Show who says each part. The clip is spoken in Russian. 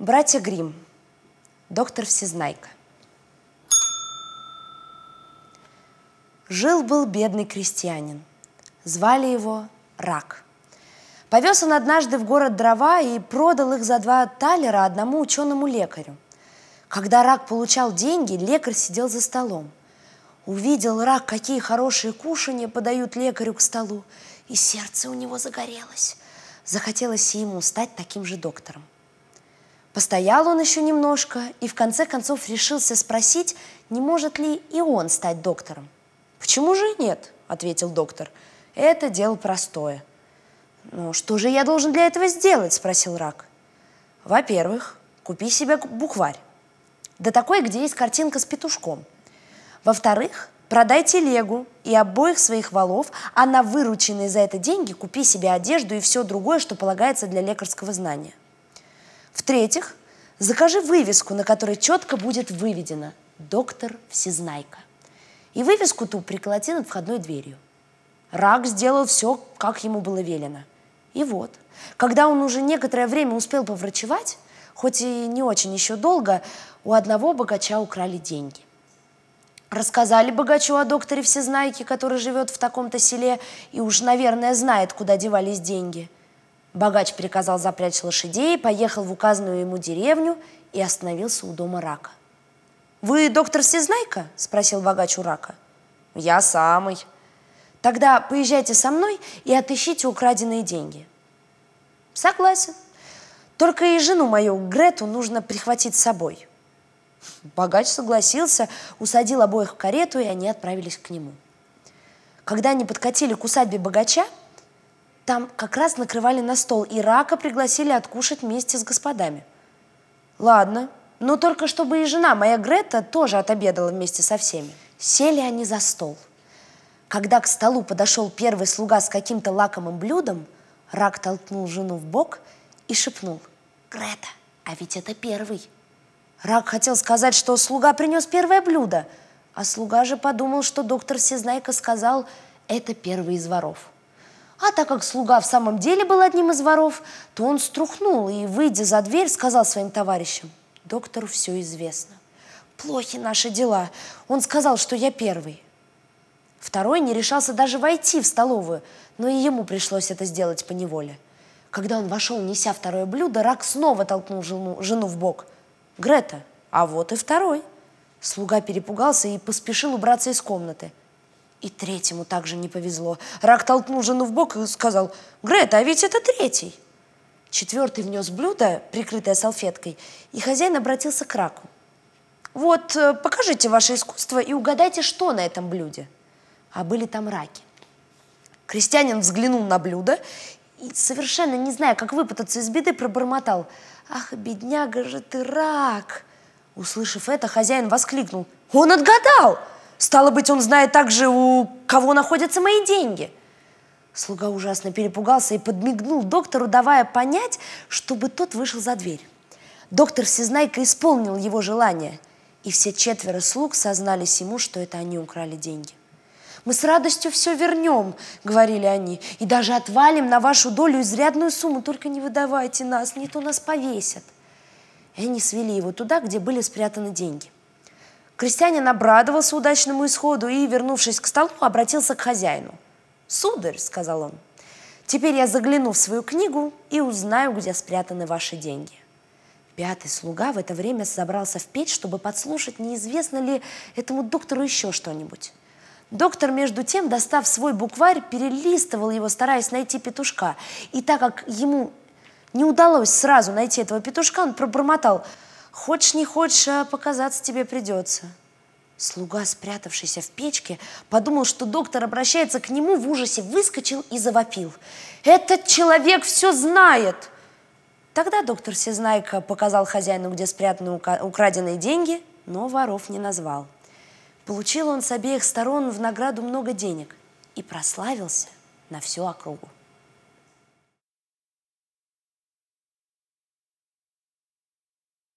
Speaker 1: Братья Грим. Доктор Всезнайка. Жил-был бедный крестьянин. Звали его Рак. Повез он однажды в город дрова и продал их за два талера одному ученому лекарю. Когда Рак получал деньги, лекарь сидел за столом. Увидел Рак, какие хорошие кушанья подают лекарю к столу, и сердце у него загорелось. Захотелось ему стать таким же доктором. Постоял он еще немножко и в конце концов решился спросить, не может ли и он стать доктором. «Почему же нет?» – ответил доктор. «Это дело простое». «Ну, что же я должен для этого сделать?» – спросил Рак. «Во-первых, купи себе букварь. Да такой, где есть картинка с петушком. Во-вторых, продай телегу и обоих своих валов, а на вырученные за это деньги купи себе одежду и все другое, что полагается для лекарского знания. В-третьих, закажи вывеску, на которой четко будет выведено «Доктор Всезнайка». И вывеску ту приколоти над входной дверью. Рак сделал все, как ему было велено. И вот, когда он уже некоторое время успел поврачевать, хоть и не очень еще долго, у одного богача украли деньги. Рассказали богачу о докторе Всезнайке, который живет в таком-то селе и уж, наверное, знает, куда девались деньги. Богач приказал запрячь лошадей, поехал в указанную ему деревню и остановился у дома рака. «Вы доктор Всезнайка?» – спросил богач у рака. «Я самый». «Тогда поезжайте со мной и отыщите украденные деньги». «Согласен. Только и жену мою, Грету, нужно прихватить с собой». Богач согласился, усадил обоих в карету, и они отправились к нему. Когда они подкатили к усадьбе богача, там как раз накрывали на стол, и рака пригласили откушать вместе с господами. Ладно, но только чтобы и жена моя Грета тоже отобедала вместе со всеми. Сели они за стол. Когда к столу подошел первый слуга с каким-то лакомым блюдом, рак толкнул жену в бок и шепнул. «Грета, а ведь это первый!» Рак хотел сказать, что слуга принес первое блюдо, а слуга же подумал, что доктор Всезнайка сказал «это первый из воров». А так как слуга в самом деле был одним из воров, то он струхнул и, выйдя за дверь, сказал своим товарищам «Доктору все известно. Плохи наши дела. Он сказал, что я первый». Второй не решался даже войти в столовую, но и ему пришлось это сделать по неволе. Когда он вошел, неся второе блюдо, рак снова толкнул жену, жену в бок – Грета, а вот и второй. Слуга перепугался и поспешил убраться из комнаты. И третьему также не повезло. Рак толкнул жену в бок и сказал, «Грета, а ведь это третий!» Четвертый внес блюдо, прикрытое салфеткой, и хозяин обратился к раку. «Вот, э, покажите ваше искусство и угадайте, что на этом блюде». А были там раки. Крестьянин взглянул на блюдо и, совершенно не зная, как выпутаться из беды, пробормотал – «Ах, бедняга же ты рак!» Услышав это, хозяин воскликнул. «Он отгадал! Стало быть, он знает также, у кого находятся мои деньги!» Слуга ужасно перепугался и подмигнул доктору, давая понять, чтобы тот вышел за дверь. Доктор Всезнайка исполнил его желание, и все четверо слуг сознались ему, что это они украли деньги. Мы с радостью все вернем, говорили они, и даже отвалим на вашу долю изрядную сумму, только не выдавайте нас, не то нас повесят. И они свели его туда, где были спрятаны деньги. Крестьянин обрадовался удачному исходу и, вернувшись к столу, обратился к хозяину. «Сударь», — сказал он, — «теперь я загляну в свою книгу и узнаю, где спрятаны ваши деньги». Пятый слуга в это время забрался в печь, чтобы подслушать, неизвестно ли этому доктору еще что-нибудь. Доктор, между тем, достав свой букварь, перелистывал его, стараясь найти петушка. И так как ему не удалось сразу найти этого петушка, он пробормотал «Хочешь, не хочешь, а показаться тебе придется». Слуга, спрятавшийся в печке, подумал, что доктор обращается к нему в ужасе, выскочил и завопил. «Этот человек все знает!» Тогда доктор Всезнайка показал хозяину, где спрятаны украденные деньги, но воров не назвал. Получил он с обеих сторон в награду много денег и прославился на всю округу.